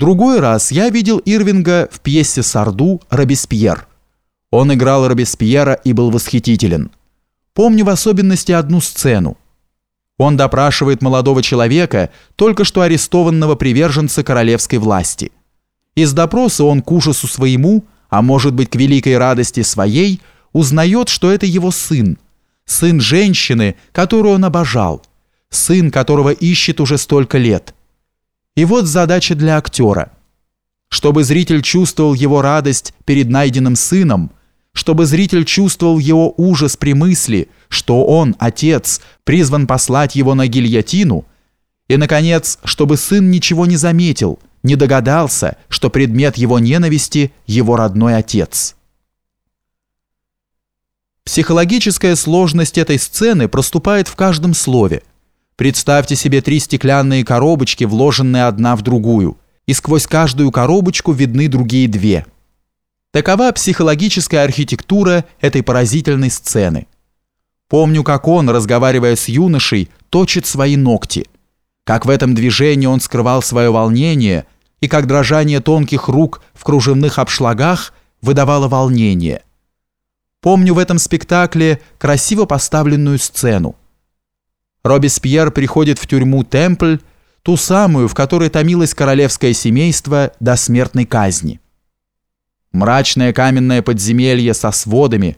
Другой раз я видел Ирвинга в пьесе «Сарду» «Робеспьер». Он играл Робеспьера и был восхитителен. Помню в особенности одну сцену. Он допрашивает молодого человека, только что арестованного приверженца королевской власти. Из допроса он к ужасу своему, а может быть к великой радости своей, узнает, что это его сын, сын женщины, которую он обожал, сын, которого ищет уже столько лет. И вот задача для актера. Чтобы зритель чувствовал его радость перед найденным сыном – чтобы зритель чувствовал его ужас при мысли, что он, отец, призван послать его на гильотину, и, наконец, чтобы сын ничего не заметил, не догадался, что предмет его ненависти – его родной отец. Психологическая сложность этой сцены проступает в каждом слове. Представьте себе три стеклянные коробочки, вложенные одна в другую, и сквозь каждую коробочку видны другие две – Такова психологическая архитектура этой поразительной сцены. Помню, как он, разговаривая с юношей, точит свои ногти, как в этом движении он скрывал свое волнение и как дрожание тонких рук в кружевных обшлагах выдавало волнение. Помню в этом спектакле красиво поставленную сцену. Робеспьер приходит в тюрьму Темпль, ту самую, в которой томилось королевское семейство до смертной казни. Мрачное каменное подземелье со сводами.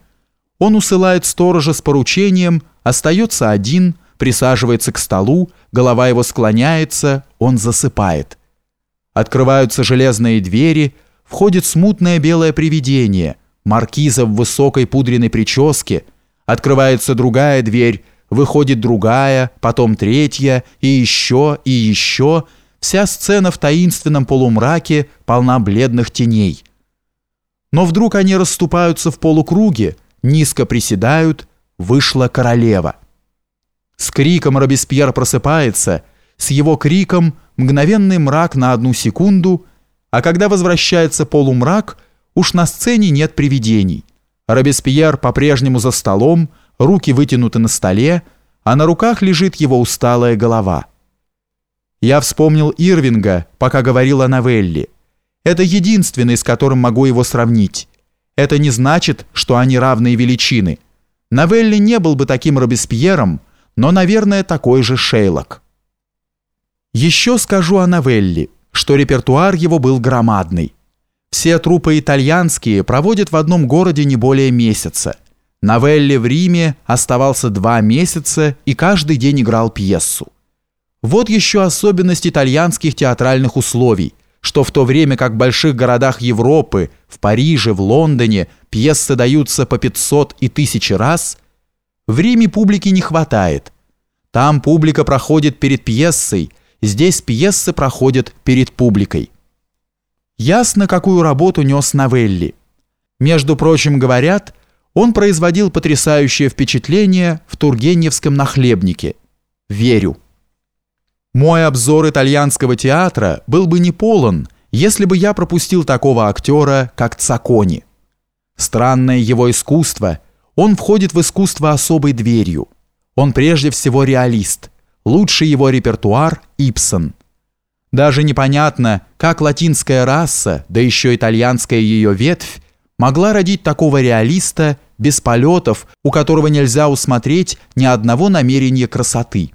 Он усылает сторожа с поручением, остается один, присаживается к столу, голова его склоняется, он засыпает. Открываются железные двери, входит смутное белое привидение, маркиза в высокой пудренной прическе, открывается другая дверь, выходит другая, потом третья, и еще, и еще. Вся сцена в таинственном полумраке полна бледных теней. Но вдруг они расступаются в полукруге, низко приседают, вышла королева. С криком Робеспьер просыпается, с его криком мгновенный мрак на одну секунду, а когда возвращается полумрак, уж на сцене нет привидений. Робеспьер по-прежнему за столом, руки вытянуты на столе, а на руках лежит его усталая голова. Я вспомнил Ирвинга, пока говорил о новелле. Это единственный, с которым могу его сравнить. Это не значит, что они равные величины. Новелли не был бы таким Робеспьером, но, наверное, такой же Шейлок. Еще скажу о Новелли, что репертуар его был громадный. Все трупы итальянские проводят в одном городе не более месяца. Новелли в Риме оставался два месяца и каждый день играл пьесу. Вот еще особенность итальянских театральных условий – что в то время как в больших городах Европы, в Париже, в Лондоне пьесы даются по 500 и 1000 раз, в Риме публики не хватает. Там публика проходит перед пьесой, здесь пьесы проходят перед публикой. Ясно, какую работу нес Новелли. Между прочим, говорят, он производил потрясающее впечатление в Тургеневском нахлебнике. Верю. Мой обзор итальянского театра был бы не полон, если бы я пропустил такого актера, как Цакони. Странное его искусство, он входит в искусство особой дверью. Он прежде всего реалист. Лучший его репертуар – Ипсон. Даже непонятно, как латинская раса, да еще итальянская ее ветвь, могла родить такого реалиста без полетов, у которого нельзя усмотреть ни одного намерения красоты.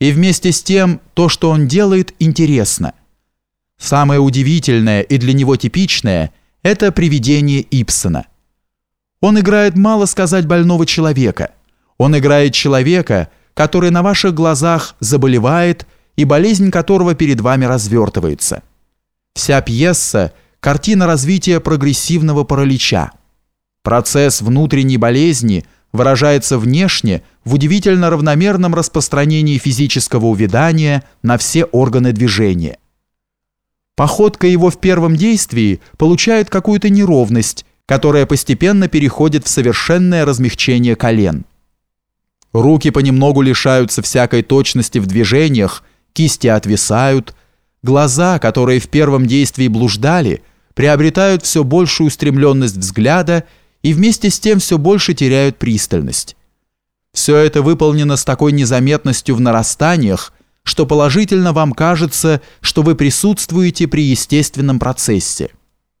И вместе с тем то, что он делает, интересно. Самое удивительное и для него типичное – это привидение Ипсона. Он играет, мало сказать, больного человека. Он играет человека, который на ваших глазах заболевает и болезнь которого перед вами развертывается. Вся пьеса – картина развития прогрессивного паралича. Процесс внутренней болезни – выражается внешне в удивительно равномерном распространении физического увядания на все органы движения. Походка его в первом действии получает какую-то неровность, которая постепенно переходит в совершенное размягчение колен. Руки понемногу лишаются всякой точности в движениях, кисти отвисают, глаза, которые в первом действии блуждали, приобретают все большую устремленность взгляда и вместе с тем все больше теряют пристальность. Все это выполнено с такой незаметностью в нарастаниях, что положительно вам кажется, что вы присутствуете при естественном процессе.